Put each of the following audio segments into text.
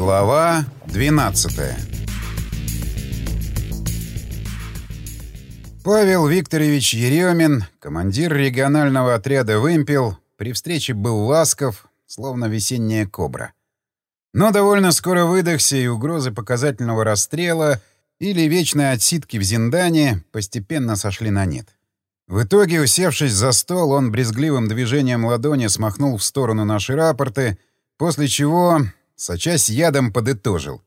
Глава 12 Павел Викторович Еремин, командир регионального отряда «Вымпел», при встрече был ласков, словно весенняя кобра. Но довольно скоро выдохся, и угрозы показательного расстрела или вечной отсидки в Зиндане постепенно сошли на нет. В итоге, усевшись за стол, он брезгливым движением ладони смахнул в сторону наши рапорты, после чего, сочась ядом, подытожил.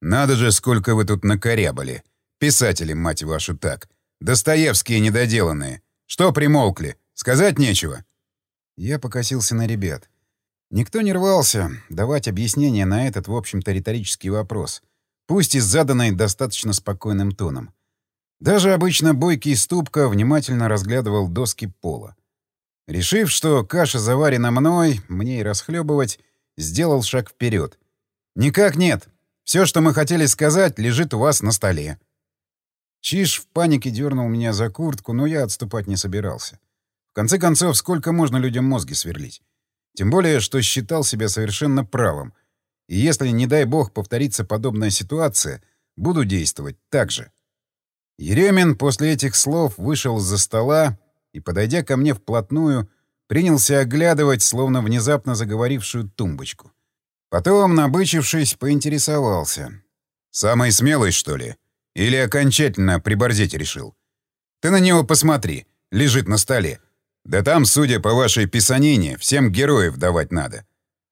«Надо же, сколько вы тут накорябали! Писатели, мать вашу, так! Достоевские недоделанные! Что примолкли? Сказать нечего!» Я покосился на ребят. Никто не рвался давать объяснение на этот, в общем-то, риторический вопрос, пусть и заданный достаточно спокойным тоном. Даже обычно бойкий ступка внимательно разглядывал доски пола. Решив, что каша заварена мной, мне и расхлебывать, сделал шаг вперед. «Никак нет. Все, что мы хотели сказать, лежит у вас на столе». Чиж в панике дернул меня за куртку, но я отступать не собирался. В конце концов, сколько можно людям мозги сверлить? Тем более, что считал себя совершенно правым. И если, не дай бог, повторится подобная ситуация, буду действовать так же. Еремин после этих слов вышел из-за стола и, подойдя ко мне вплотную, принялся оглядывать, словно внезапно заговорившую тумбочку. Потом, набычившись, поинтересовался. «Самый смелый, что ли? Или окончательно приборзеть решил? Ты на него посмотри, лежит на столе. Да там, судя по вашей писанине, всем героев давать надо.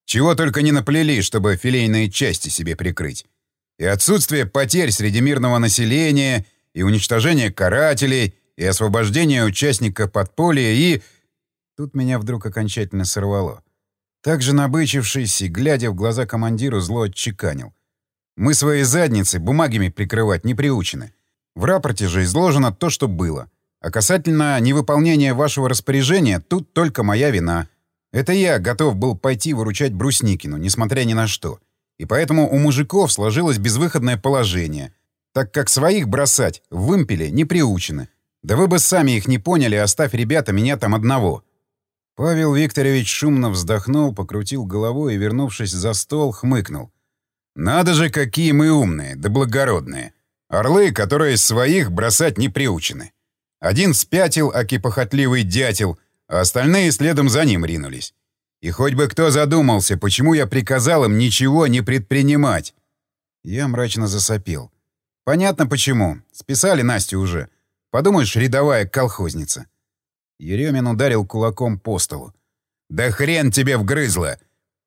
Чего только не наплели, чтобы филейные части себе прикрыть. И отсутствие потерь среди мирного населения — и уничтожение карателей, и освобождение участника подполья, и... Тут меня вдруг окончательно сорвало. Также набычившись и, глядя в глаза командиру, зло отчеканил. Мы свои задницы бумагами прикрывать не приучены. В рапорте же изложено то, что было. А касательно невыполнения вашего распоряжения, тут только моя вина. Это я готов был пойти выручать Брусникину, несмотря ни на что. И поэтому у мужиков сложилось безвыходное положение — так как своих бросать в вымпеле не приучены. Да вы бы сами их не поняли, оставь, ребята, меня там одного». Павел Викторович шумно вздохнул, покрутил головой и, вернувшись за стол, хмыкнул. «Надо же, какие мы умные, да благородные. Орлы, которые своих бросать не приучены. Один спятил, аки похотливый дятел, а остальные следом за ним ринулись. И хоть бы кто задумался, почему я приказал им ничего не предпринимать». Я мрачно засопел. Понятно почему. Списали Настю уже. Подумаешь, рядовая колхозница. Еремин ударил кулаком по столу. «Да хрен тебе вгрызло!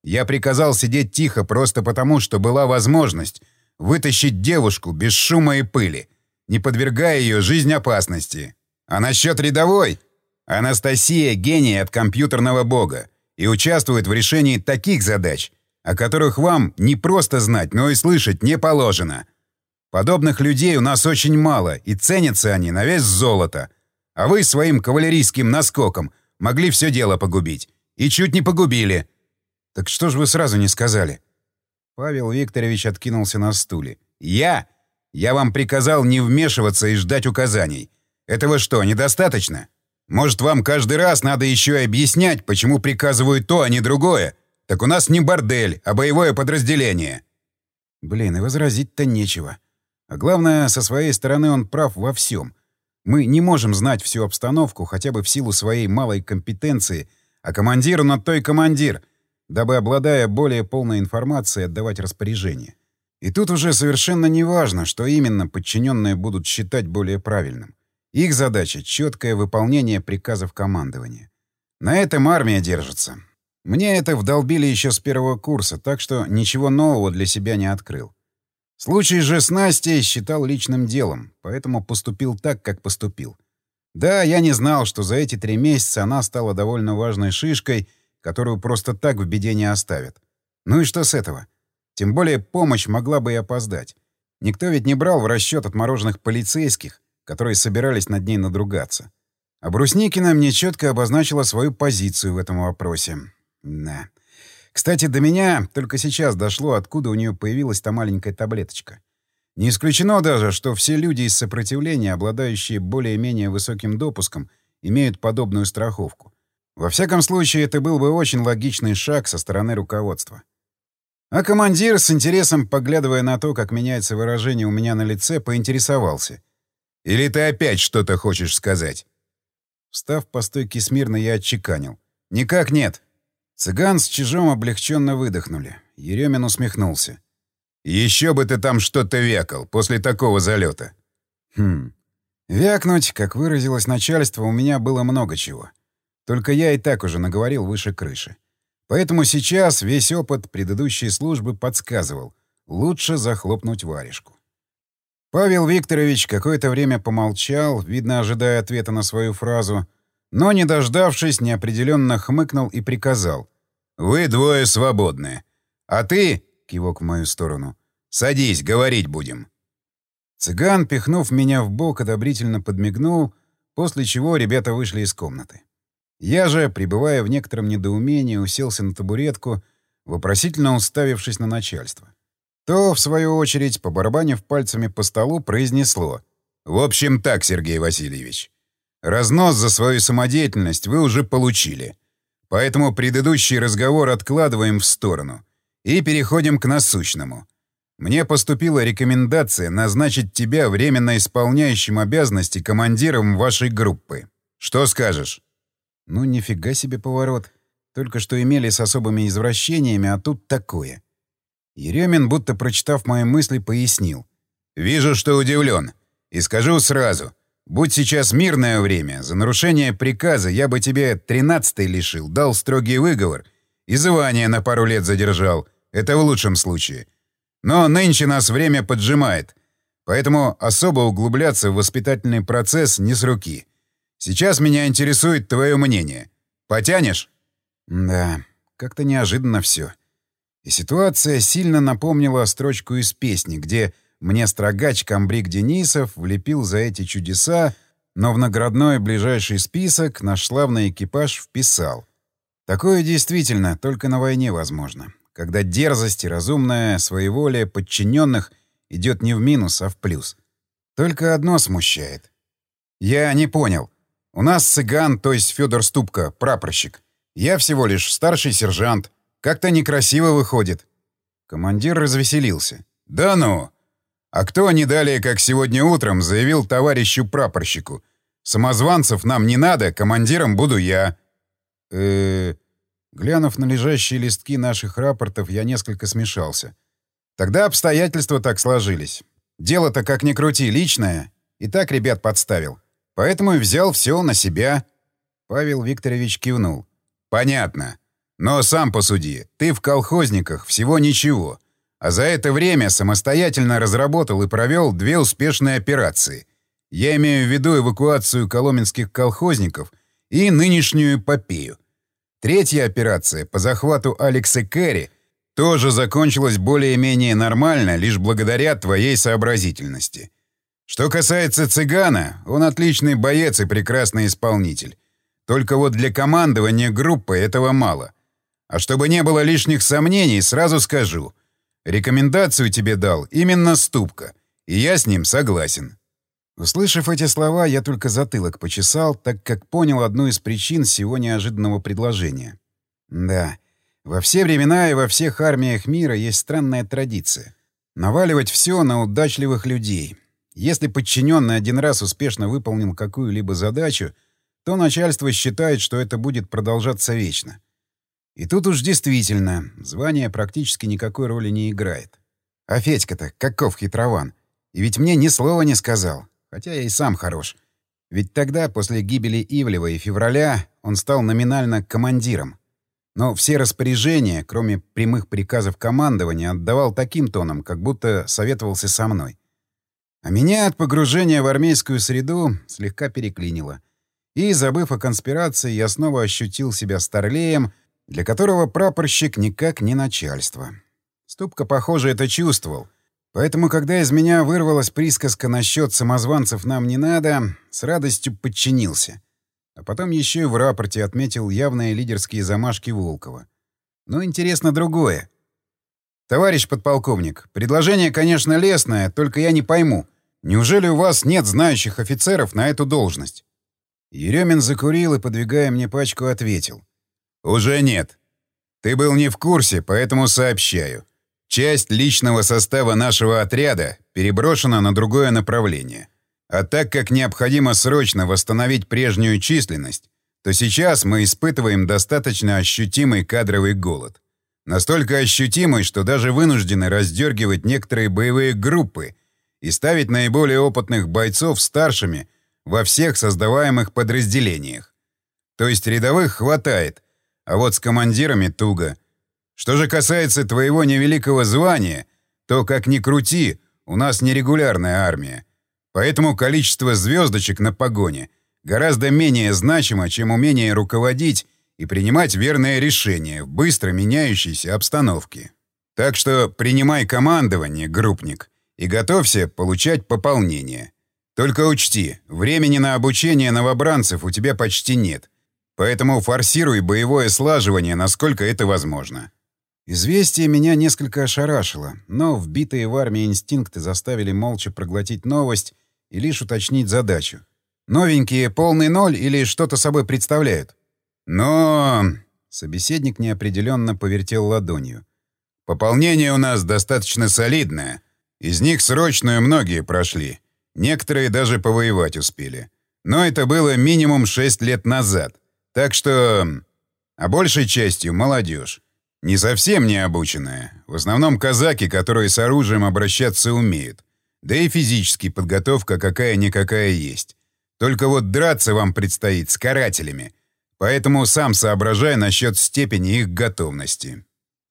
Я приказал сидеть тихо просто потому, что была возможность вытащить девушку без шума и пыли, не подвергая ее жизнь опасности. А насчет рядовой? Анастасия — гений от компьютерного бога и участвует в решении таких задач, о которых вам не просто знать, но и слышать не положено. Подобных людей у нас очень мало, и ценятся они на вес золота. А вы своим кавалерийским наскоком могли все дело погубить. И чуть не погубили. Так что же вы сразу не сказали? Павел Викторович откинулся на стуле. Я? Я вам приказал не вмешиваться и ждать указаний. Этого что, недостаточно? Может, вам каждый раз надо еще и объяснять, почему приказываю то, а не другое? Так у нас не бордель, а боевое подразделение. Блин, и возразить-то нечего. А главное, со своей стороны он прав во всем. Мы не можем знать всю обстановку хотя бы в силу своей малой компетенции, а командир на той командир, дабы, обладая более полной информацией, отдавать распоряжение. И тут уже совершенно не важно, что именно подчиненные будут считать более правильным. Их задача — четкое выполнение приказов командования. На этом армия держится. Мне это вдолбили еще с первого курса, так что ничего нового для себя не открыл. Случай же с Настей считал личным делом, поэтому поступил так, как поступил. Да, я не знал, что за эти три месяца она стала довольно важной шишкой, которую просто так в беде не оставят. Ну и что с этого? Тем более помощь могла бы и опоздать. Никто ведь не брал в расчет отмороженных полицейских, которые собирались над ней надругаться. А Брусникина мне четко обозначила свою позицию в этом вопросе. Да. Кстати, до меня только сейчас дошло, откуда у нее появилась та маленькая таблеточка. Не исключено даже, что все люди из сопротивления, обладающие более-менее высоким допуском, имеют подобную страховку. Во всяком случае, это был бы очень логичный шаг со стороны руководства. А командир, с интересом поглядывая на то, как меняется выражение у меня на лице, поинтересовался. «Или ты опять что-то хочешь сказать?» Встав по стойке смирно, я отчеканил. «Никак нет». Цыган с чижом облегченно выдохнули. Еремин усмехнулся. «Еще бы ты там что-то вякал после такого залета. «Хм. Вякнуть, как выразилось начальство, у меня было много чего. Только я и так уже наговорил выше крыши. Поэтому сейчас весь опыт предыдущей службы подсказывал — лучше захлопнуть варежку. Павел Викторович какое-то время помолчал, видно, ожидая ответа на свою фразу, но, не дождавшись, неопределенно хмыкнул и приказал. «Вы двое свободны. А ты, — кивок в мою сторону, — садись, говорить будем». Цыган, пихнув меня в бок, одобрительно подмигнул, после чего ребята вышли из комнаты. Я же, пребывая в некотором недоумении, уселся на табуретку, вопросительно уставившись на начальство. То, в свою очередь, побарабанив пальцами по столу, произнесло. «В общем так, Сергей Васильевич. Разнос за свою самодеятельность вы уже получили. Поэтому предыдущий разговор откладываем в сторону и переходим к насущному. Мне поступила рекомендация назначить тебя временно исполняющим обязанности командиром вашей группы. Что скажешь? Ну, нифига себе поворот. Только что имели с особыми извращениями, а тут такое. Еремин, будто прочитав мои мысли, пояснил. «Вижу, что удивлен. И скажу сразу. Будь сейчас мирное время, за нарушение приказа я бы тебе тринадцатый лишил, дал строгий выговор и звание на пару лет задержал. Это в лучшем случае. Но нынче нас время поджимает, поэтому особо углубляться в воспитательный процесс не с руки. Сейчас меня интересует твое мнение. Потянешь? Да, как-то неожиданно все. И ситуация сильно напомнила строчку из песни, где мне строгач Камбрик Денисов влепил за эти чудеса, но в наградной ближайший список наш славный экипаж вписал. Такое действительно только на войне возможно когда дерзость и разумная своеволие подчиненных идет не в минус, а в плюс. Только одно смущает. Я не понял. У нас цыган, то есть Федор Ступка, прапорщик. Я всего лишь старший сержант. Как-то некрасиво выходит. Командир развеселился. «Да ну! А кто не далее, как сегодня утром, заявил товарищу прапорщику? Самозванцев нам не надо, командиром буду я». «Э-э...» Глянув на лежащие листки наших рапортов, я несколько смешался. Тогда обстоятельства так сложились. Дело-то, как ни крути, личное. И так ребят подставил. Поэтому и взял все на себя. Павел Викторович кивнул. «Понятно. Но сам посуди. Ты в колхозниках всего ничего. А за это время самостоятельно разработал и провел две успешные операции. Я имею в виду эвакуацию коломенских колхозников и нынешнюю эпопею. Третья операция по захвату Алекса Керри тоже закончилась более-менее нормально лишь благодаря твоей сообразительности. Что касается цыгана, он отличный боец и прекрасный исполнитель. Только вот для командования группы этого мало. А чтобы не было лишних сомнений, сразу скажу. Рекомендацию тебе дал именно Ступка, и я с ним согласен. Услышав эти слова, я только затылок почесал, так как понял одну из причин всего неожиданного предложения. Да, во все времена и во всех армиях мира есть странная традиция. Наваливать все на удачливых людей. Если подчиненный один раз успешно выполнил какую-либо задачу, то начальство считает, что это будет продолжаться вечно. И тут уж действительно, звание практически никакой роли не играет. А Федька-то каков хитрован. И ведь мне ни слова не сказал. Хотя я и сам хорош. Ведь тогда, после гибели Ивлева и февраля, он стал номинально командиром. Но все распоряжения, кроме прямых приказов командования, отдавал таким тоном, как будто советовался со мной. А меня от погружения в армейскую среду слегка переклинило. И, забыв о конспирации, я снова ощутил себя старлеем, для которого прапорщик никак не начальство. Ступка, похоже, это чувствовал — Поэтому, когда из меня вырвалась присказка насчет самозванцев нам не надо, с радостью подчинился. А потом еще и в рапорте отметил явные лидерские замашки Волкова. Но интересно другое. «Товарищ подполковник, предложение, конечно, лестное, только я не пойму. Неужели у вас нет знающих офицеров на эту должность?» Еремин закурил и, подвигая мне пачку, ответил. «Уже нет. Ты был не в курсе, поэтому сообщаю. Часть личного состава нашего отряда переброшена на другое направление. А так как необходимо срочно восстановить прежнюю численность, то сейчас мы испытываем достаточно ощутимый кадровый голод. Настолько ощутимый, что даже вынуждены раздергивать некоторые боевые группы и ставить наиболее опытных бойцов старшими во всех создаваемых подразделениях. То есть рядовых хватает, а вот с командирами туго. Что же касается твоего невеликого звания, то, как ни крути, у нас нерегулярная армия. Поэтому количество звездочек на погоне гораздо менее значимо, чем умение руководить и принимать верные решения в быстро меняющейся обстановке. Так что принимай командование, группник, и готовься получать пополнение. Только учти, времени на обучение новобранцев у тебя почти нет, поэтому форсируй боевое слаживание, насколько это возможно. Известие меня несколько ошарашило, но вбитые в армии инстинкты заставили молча проглотить новость и лишь уточнить задачу. Новенькие полный ноль или что-то собой представляют? Но... Собеседник неопределенно повертел ладонью. Пополнение у нас достаточно солидное. Из них срочную многие прошли. Некоторые даже повоевать успели. Но это было минимум 6 лет назад. Так что... А большей частью молодежь. Не совсем необученная. В основном казаки, которые с оружием обращаться умеют. Да и физически подготовка какая-никакая есть. Только вот драться вам предстоит с карателями — Поэтому сам соображай насчет степени их готовности.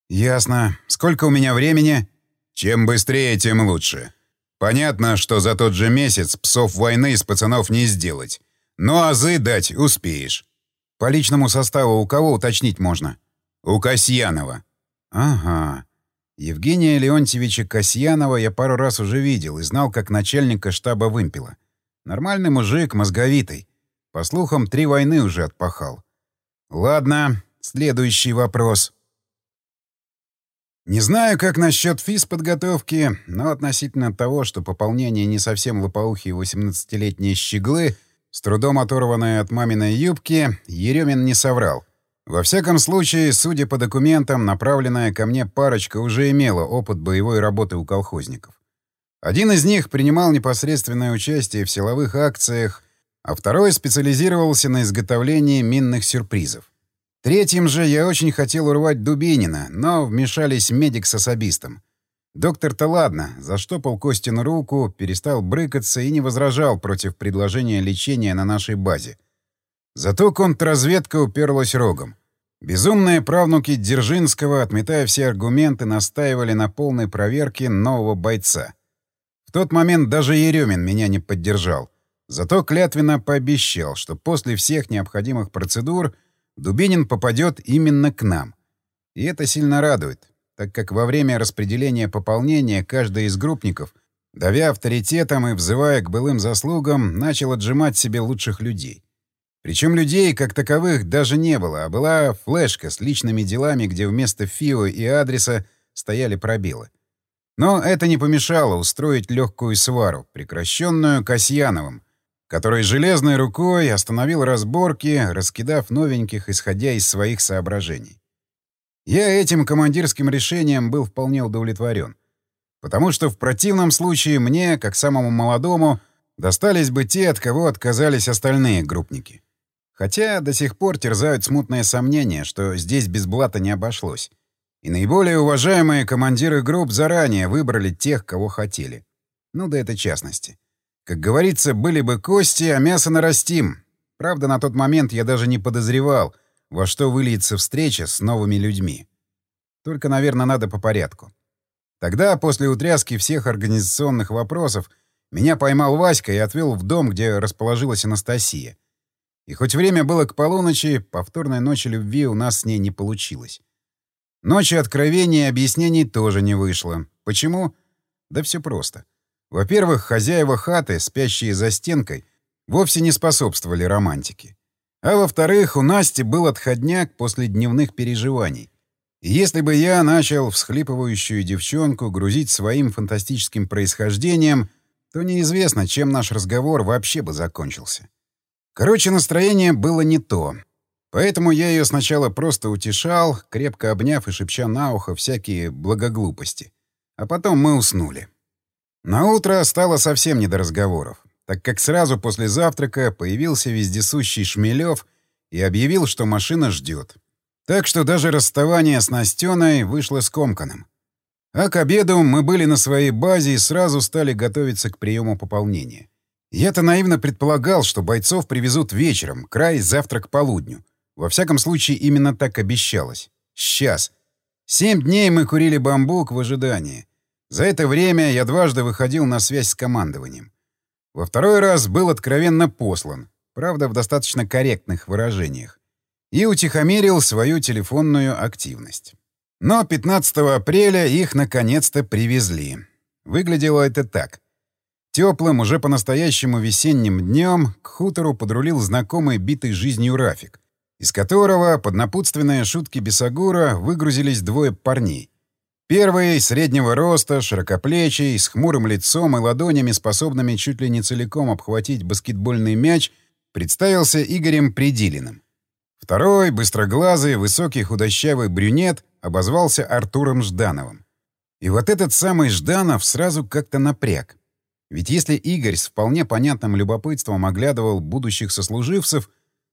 Ясно. Сколько у меня времени? Чем быстрее, тем лучше. Понятно, что за тот же месяц псов войны из пацанов не сделать. Но азы дать успеешь. По личному составу у кого уточнить можно? У Касьянова. Ага. Евгения Леонтьевича Касьянова я пару раз уже видел и знал как начальника штаба вымпела. Нормальный мужик, мозговитый. По слухам, три войны уже отпахал. Ладно, следующий вопрос. Не знаю, как насчет физподготовки, но относительно того, что пополнение не совсем лопоухие 18-летние щеглы, с трудом оторванные от маминой юбки, Еремин не соврал. Во всяком случае, судя по документам, направленная ко мне парочка уже имела опыт боевой работы у колхозников. Один из них принимал непосредственное участие в силовых акциях а второй специализировался на изготовлении минных сюрпризов. Третьим же я очень хотел урвать Дубинина, но вмешались медик с особистом. Доктор-то ладно, заштопал Костину руку, перестал брыкаться и не возражал против предложения лечения на нашей базе. Зато контрразведка уперлась рогом. Безумные правнуки Дзержинского, отметая все аргументы, настаивали на полной проверке нового бойца. В тот момент даже Еремин меня не поддержал — Зато клятвенно пообещал, что после всех необходимых процедур Дубинин попадет именно к нам. И это сильно радует, так как во время распределения пополнения каждый из группников, давя авторитетом и взывая к былым заслугам, начал отжимать себе лучших людей. Причем людей, как таковых, даже не было, а была флешка с личными делами, где вместо ФИО и адреса стояли пробелы. Но это не помешало устроить легкую свару, прекращенную Касьяновым, который железной рукой остановил разборки, раскидав новеньких, исходя из своих соображений. Я этим командирским решением был вполне удовлетворен. Потому что в противном случае мне, как самому молодому, достались бы те, от кого отказались остальные группники. Хотя до сих пор терзают смутные сомнения, что здесь без блата не обошлось. И наиболее уважаемые командиры групп заранее выбрали тех, кого хотели. Ну да это частности. Как говорится, были бы кости, а мясо нарастим. Правда, на тот момент я даже не подозревал, во что выльется встреча с новыми людьми. Только, наверное, надо по порядку. Тогда, после утряски всех организационных вопросов, меня поймал Васька и отвел в дом, где расположилась Анастасия. И хоть время было к полуночи, повторной ночи любви у нас с ней не получилось. Ночи откровений и объяснений тоже не вышло. Почему? Да все просто. Во-первых, хозяева хаты, спящие за стенкой, вовсе не способствовали романтике. А во-вторых, у Насти был отходняк после дневных переживаний. И если бы я начал всхлипывающую девчонку грузить своим фантастическим происхождением, то неизвестно, чем наш разговор вообще бы закончился. Короче, настроение было не то. Поэтому я ее сначала просто утешал, крепко обняв и шепча на ухо всякие благоглупости. А потом мы уснули. На утро стало совсем не до разговоров, так как сразу после завтрака появился вездесущий Шмелев и объявил, что машина ждет. Так что даже расставание с Настеной вышло скомканным. А к обеду мы были на своей базе и сразу стали готовиться к приему пополнения. Я-то наивно предполагал, что бойцов привезут вечером, край завтра к полудню. Во всяком случае, именно так обещалось. Сейчас. Семь дней мы курили бамбук в ожидании. За это время я дважды выходил на связь с командованием. Во второй раз был откровенно послан, правда, в достаточно корректных выражениях, и утихомирил свою телефонную активность. Но 15 апреля их наконец-то привезли. Выглядело это так. Теплым, уже по-настоящему весенним днем к хутору подрулил знакомый битый жизнью Рафик, из которого под напутственные шутки Бесагура выгрузились двое парней. Первый — среднего роста, широкоплечий, с хмурым лицом и ладонями, способными чуть ли не целиком обхватить баскетбольный мяч, представился Игорем Придилиным. Второй, быстроглазый, высокий худощавый брюнет, обозвался Артуром Ждановым. И вот этот самый Жданов сразу как-то напряг. Ведь если Игорь с вполне понятным любопытством оглядывал будущих сослуживцев,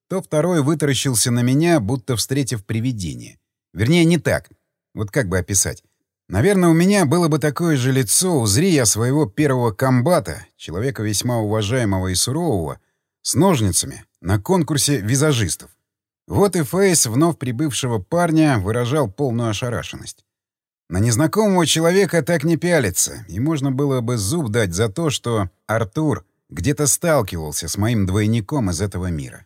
то второй вытаращился на меня, будто встретив привидение. Вернее, не так. Вот как бы описать. Наверное, у меня было бы такое же лицо, узри я своего первого комбата, человека весьма уважаемого и сурового, с ножницами, на конкурсе визажистов. Вот и фейс вновь прибывшего парня выражал полную ошарашенность. На незнакомого человека так не пялится, и можно было бы зуб дать за то, что Артур где-то сталкивался с моим двойником из этого мира.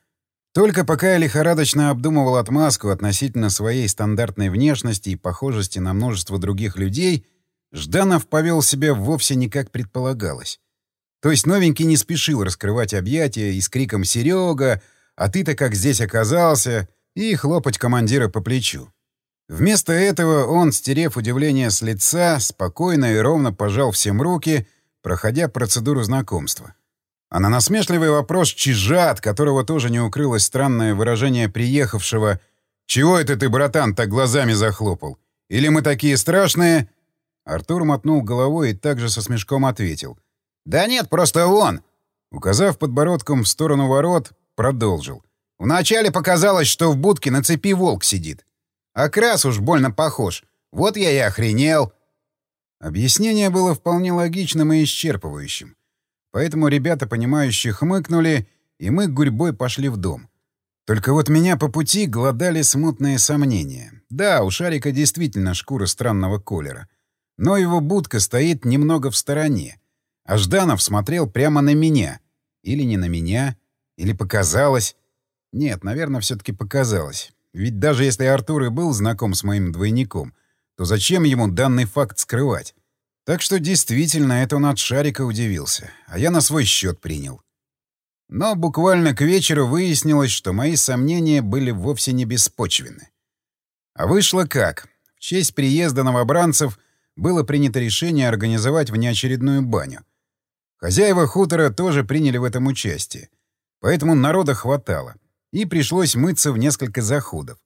Только пока я лихорадочно обдумывал отмазку относительно своей стандартной внешности и похожести на множество других людей, Жданов повел себя вовсе не как предполагалось. То есть новенький не спешил раскрывать объятия и с криком «Серега!» «А ты-то как здесь оказался?» и хлопать командира по плечу. Вместо этого он, стерев удивление с лица, спокойно и ровно пожал всем руки, проходя процедуру знакомства. А на насмешливый вопрос чижа, от которого тоже не укрылось странное выражение приехавшего «Чего это ты, братан, так глазами захлопал? Или мы такие страшные?» Артур мотнул головой и также со смешком ответил. «Да нет, просто он!» Указав подбородком в сторону ворот, продолжил. «Вначале показалось, что в будке на цепи волк сидит. А крас уж больно похож. Вот я и охренел». Объяснение было вполне логичным и исчерпывающим. Поэтому ребята, понимающие, хмыкнули, и мы гурьбой пошли в дом. Только вот меня по пути глодали смутные сомнения. Да, у Шарика действительно шкура странного колера. Но его будка стоит немного в стороне. А Жданов смотрел прямо на меня. Или не на меня, или показалось. Нет, наверное, все-таки показалось. Ведь даже если Артур и был знаком с моим двойником, то зачем ему данный факт скрывать? Так что действительно, это он от Шарика удивился, а я на свой счет принял. Но буквально к вечеру выяснилось, что мои сомнения были вовсе не беспочвены. А вышло как? В честь приезда новобранцев было принято решение организовать внеочередную баню. Хозяева хутора тоже приняли в этом участие, поэтому народа хватало, и пришлось мыться в несколько заходов.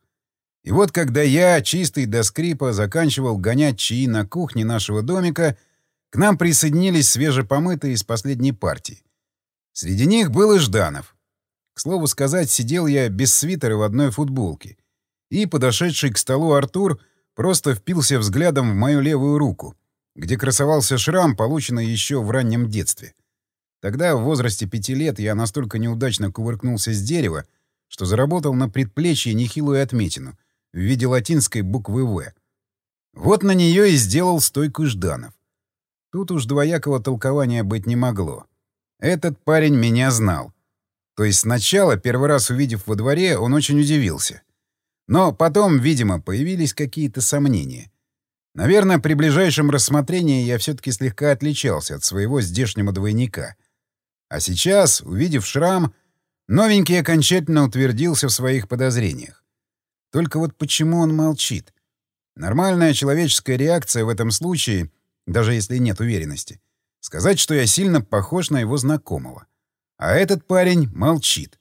И вот когда я, чистый до скрипа, заканчивал гонять чаи на кухне нашего домика, к нам присоединились свежепомытые из последней партии. Среди них был и Жданов. К слову сказать, сидел я без свитера в одной футболке. И подошедший к столу Артур просто впился взглядом в мою левую руку, где красовался шрам, полученный еще в раннем детстве. Тогда, в возрасте пяти лет, я настолько неудачно кувыркнулся с дерева, что заработал на предплечье нехилую отметину, в виде латинской буквы «В». Вот на нее и сделал стойку Жданов. Тут уж двоякого толкования быть не могло. Этот парень меня знал. То есть сначала, первый раз увидев во дворе, он очень удивился. Но потом, видимо, появились какие-то сомнения. Наверное, при ближайшем рассмотрении я все-таки слегка отличался от своего здешнего двойника. А сейчас, увидев шрам, новенький окончательно утвердился в своих подозрениях. Только вот почему он молчит? Нормальная человеческая реакция в этом случае, даже если нет уверенности, сказать, что я сильно похож на его знакомого. А этот парень молчит,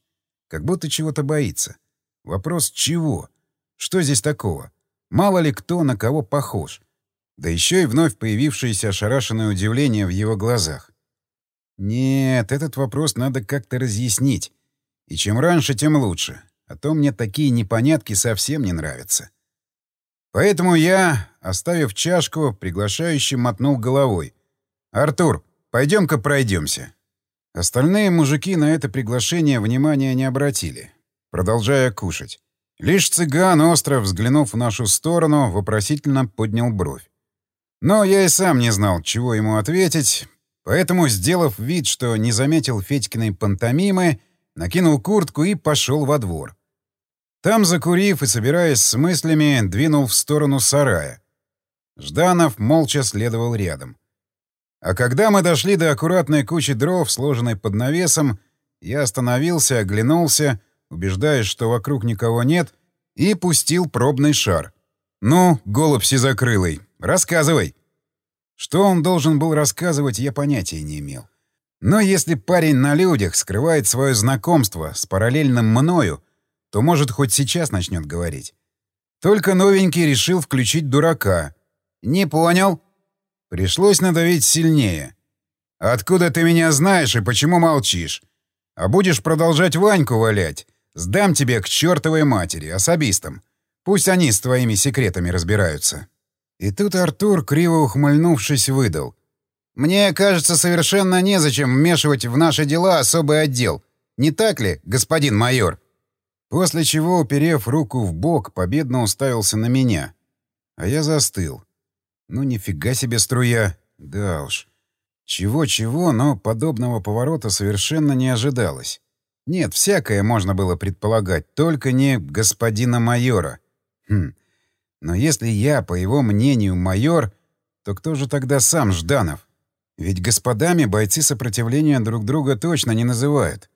как будто чего-то боится. Вопрос чего? Что здесь такого? Мало ли кто на кого похож. Да еще и вновь появившееся ошарашенное удивление в его глазах. Нет, этот вопрос надо как-то разъяснить. И чем раньше, тем лучше. А то мне такие непонятки совсем не нравятся. Поэтому я, оставив чашку, приглашающий мотнул головой. «Артур, пойдем-ка пройдемся». Остальные мужики на это приглашение внимания не обратили, продолжая кушать. Лишь цыган, остро взглянув в нашу сторону, вопросительно поднял бровь. Но я и сам не знал, чего ему ответить, поэтому, сделав вид, что не заметил Федькиной пантомимы, накинул куртку и пошел во двор. Там, закурив и собираясь с мыслями, двинул в сторону сарая. Жданов молча следовал рядом. А когда мы дошли до аккуратной кучи дров, сложенной под навесом, я остановился, оглянулся, убеждаясь, что вокруг никого нет, и пустил пробный шар. «Ну, голубь сизокрылый, рассказывай!» Что он должен был рассказывать, я понятия не имел. Но если парень на людях скрывает свое знакомство с параллельным мною, то, может, хоть сейчас начнет говорить. Только новенький решил включить дурака. «Не понял». Пришлось надавить сильнее. «Откуда ты меня знаешь и почему молчишь? А будешь продолжать Ваньку валять? Сдам тебе к чертовой матери, особистам. Пусть они с твоими секретами разбираются». И тут Артур, криво ухмыльнувшись, выдал. «Мне кажется, совершенно незачем вмешивать в наши дела особый отдел. Не так ли, господин майор?» После чего, уперев руку в бок, победно уставился на меня. А я застыл. Ну нифига себе струя. Да уж. Чего-чего, но подобного поворота совершенно не ожидалось. Нет, всякое можно было предполагать, только не господина майора. Хм. Но если я, по его мнению, майор, то кто же тогда сам Жданов? Ведь господами бойцы сопротивления друг друга точно не называют.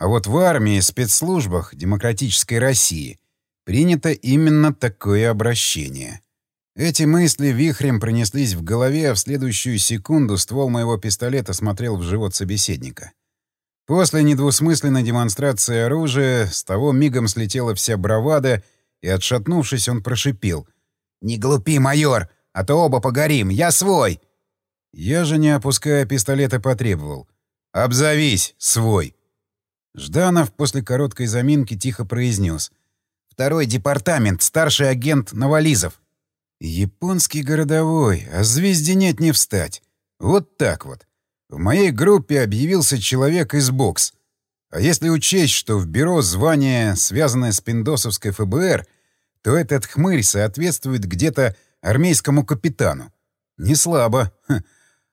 А вот в армии и спецслужбах демократической России принято именно такое обращение. Эти мысли вихрем пронеслись в голове, а в следующую секунду ствол моего пистолета смотрел в живот собеседника. После недвусмысленной демонстрации оружия с того мигом слетела вся бравада, и, отшатнувшись, он прошипел. «Не глупи, майор, а то оба погорим, я свой!» Я же, не опуская пистолета, потребовал. «Обзовись, свой!» Жданов после короткой заминки тихо произнес. «Второй департамент, старший агент Новолизов». «Японский городовой, а звезде нет не встать. Вот так вот. В моей группе объявился человек из бокс. А если учесть, что в бюро звание, связанное с пиндосовской ФБР, то этот хмырь соответствует где-то армейскому капитану. Не слабо. Ха.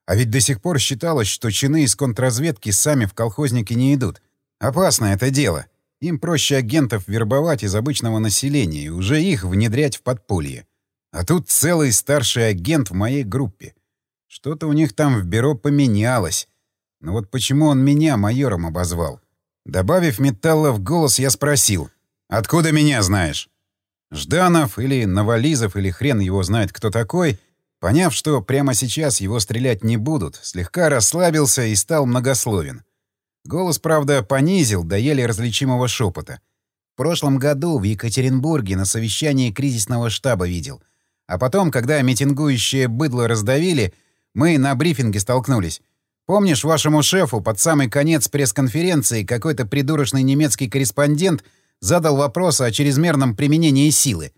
А ведь до сих пор считалось, что чины из контрразведки сами в колхозники не идут. Опасно это дело. Им проще агентов вербовать из обычного населения и уже их внедрять в подполье. А тут целый старший агент в моей группе. Что-то у них там в бюро поменялось. Но вот почему он меня майором обозвал? Добавив металла в голос, я спросил. «Откуда меня знаешь?» Жданов или Новолизов или хрен его знает кто такой, поняв, что прямо сейчас его стрелять не будут, слегка расслабился и стал многословен. Голос, правда, понизил до еле различимого шепота. В прошлом году в Екатеринбурге на совещании кризисного штаба видел. А потом, когда митингующие быдло раздавили, мы на брифинге столкнулись. Помнишь, вашему шефу под самый конец пресс-конференции какой-то придурочный немецкий корреспондент задал вопрос о чрезмерном применении силы?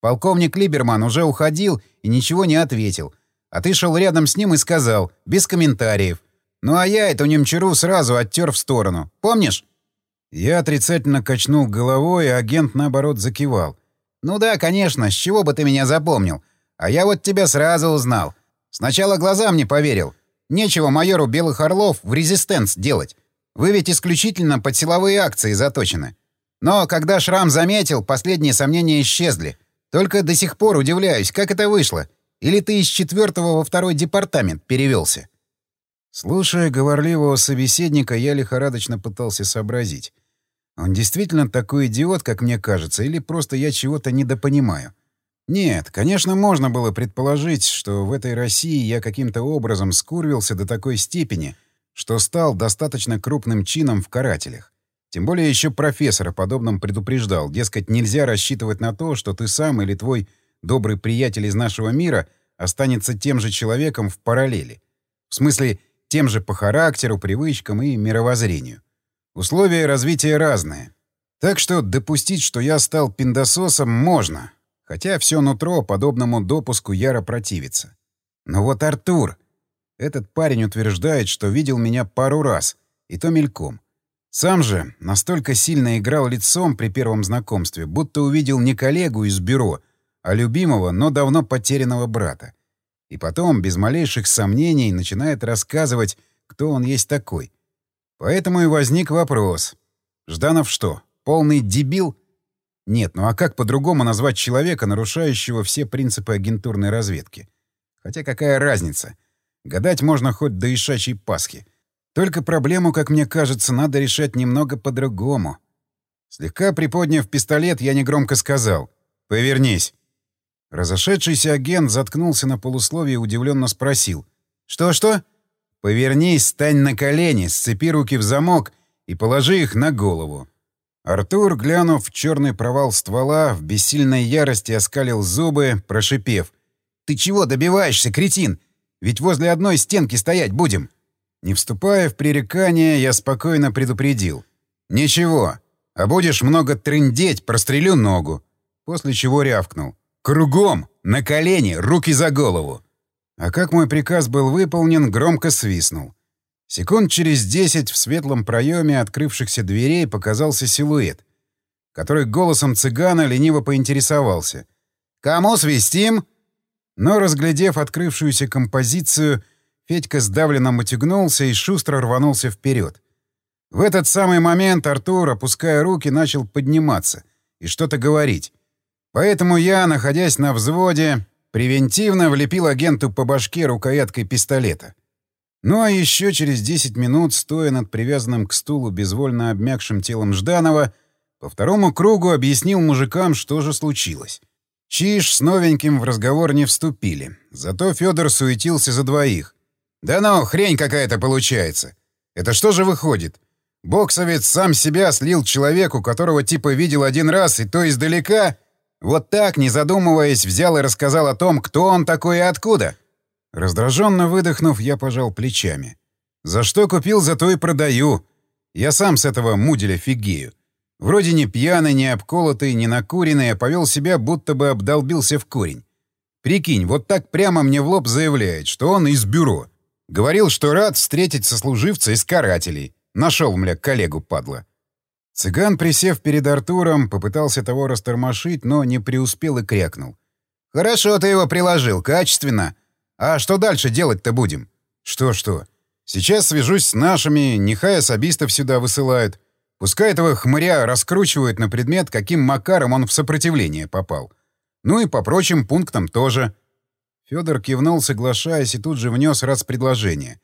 Полковник Либерман уже уходил и ничего не ответил. А ты шел рядом с ним и сказал, без комментариев. Ну а я эту немчуру сразу оттер в сторону. Помнишь? Я отрицательно качнул головой, а агент, наоборот, закивал. «Ну да, конечно, с чего бы ты меня запомнил? А я вот тебя сразу узнал. Сначала глазам не поверил. Нечего майору Белых Орлов в резистенс делать. Вы ведь исключительно под силовые акции заточены. Но когда Шрам заметил, последние сомнения исчезли. Только до сих пор удивляюсь, как это вышло. Или ты из четвертого во второй департамент перевелся? Слушая говорливого собеседника, я лихорадочно пытался сообразить. Он действительно такой идиот, как мне кажется, или просто я чего-то недопонимаю? Нет, конечно, можно было предположить, что в этой России я каким-то образом скурвился до такой степени, что стал достаточно крупным чином в карателях. Тем более еще профессор о подобном предупреждал. Дескать, нельзя рассчитывать на то, что ты сам или твой добрый приятель из нашего мира останется тем же человеком в параллели. В смысле, тем же по характеру, привычкам и мировоззрению. Условия развития разные. Так что допустить, что я стал пиндососом, можно. Хотя все нутро подобному допуску яро противится. Но вот Артур... Этот парень утверждает, что видел меня пару раз, и то мельком. Сам же настолько сильно играл лицом при первом знакомстве, будто увидел не коллегу из бюро, а любимого, но давно потерянного брата. И потом, без малейших сомнений, начинает рассказывать, кто он есть такой. Поэтому и возник вопрос. Жданов что, полный дебил? Нет, ну а как по-другому назвать человека, нарушающего все принципы агентурной разведки? Хотя какая разница? Гадать можно хоть до Ишачьей Пасхи. Только проблему, как мне кажется, надо решать немного по-другому. Слегка приподняв пистолет, я негромко сказал «Повернись». Разошедшийся агент заткнулся на полусловие и удивленно спросил «Что-что?» «Повернись, стань на колени, сцепи руки в замок и положи их на голову». Артур, глянув в черный провал ствола, в бессильной ярости оскалил зубы, прошипев. «Ты чего добиваешься, кретин? Ведь возле одной стенки стоять будем. Не вступая в пререкание, я спокойно предупредил. «Ничего. А будешь много трындеть, прострелю ногу». После чего рявкнул. «Кругом! На колени! Руки за голову!» А как мой приказ был выполнен, громко свистнул. Секунд через десять в светлом проеме открывшихся дверей показался силуэт, который голосом цыгана лениво поинтересовался. «Кому свистим?» Но, разглядев открывшуюся композицию, Федька сдавленно мотягнулся и шустро рванулся вперед. В этот самый момент Артур, опуская руки, начал подниматься и что-то говорить. Поэтому я, находясь на взводе, превентивно влепил агенту по башке рукояткой пистолета. Ну а еще через 10 минут, стоя над привязанным к стулу безвольно обмякшим телом Жданова, по второму кругу объяснил мужикам, что же случилось. Чиж с новеньким в разговор не вступили. Зато Федор суетился за двоих. «Да ну, хрень какая-то получается. Это что же выходит? Боксовец сам себя слил человеку, которого типа видел один раз, и то издалека? Вот так, не задумываясь, взял и рассказал о том, кто он такой и откуда?» Раздраженно выдохнув, я пожал плечами. «За что купил, за то и продаю. Я сам с этого муделя фигею. Вроде не пьяный, не обколотый, не накуренный, а повел себя, будто бы обдолбился в корень. Прикинь, вот так прямо мне в лоб заявляет, что он из бюро. Говорил, что рад встретить сослуживца из карателей. Нашел, мля, коллегу, падла. Цыган, присев перед Артуром, попытался того растормошить, но не преуспел и крякнул. «Хорошо ты его приложил, качественно. А что дальше делать-то будем?» «Что-что? Сейчас свяжусь с нашими, нехай особистов сюда высылают. Пускай этого хмыря раскручивают на предмет, каким макаром он в сопротивление попал. Ну и по прочим пунктам тоже. Федор кивнул, соглашаясь, и тут же внес раз предложение.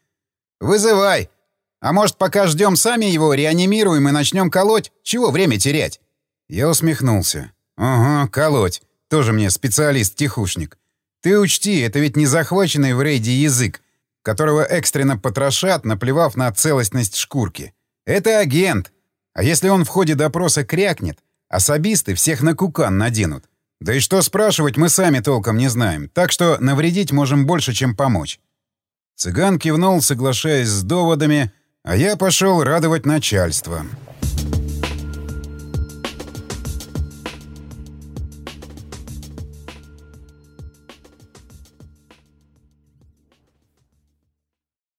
«Вызывай! А может, пока ждем сами его, реанимируем и начнем колоть? Чего время терять?» Я усмехнулся. «Ага, колоть. Тоже мне специалист-тихушник. Ты учти, это ведь не захваченный в рейде язык, которого экстренно потрошат, наплевав на целостность шкурки. Это агент, а если он в ходе допроса крякнет, особисты всех на кукан наденут. Да и что спрашивать, мы сами толком не знаем, так что навредить можем больше, чем помочь. Цыган кивнул, соглашаясь с доводами, а я пошел радовать начальство.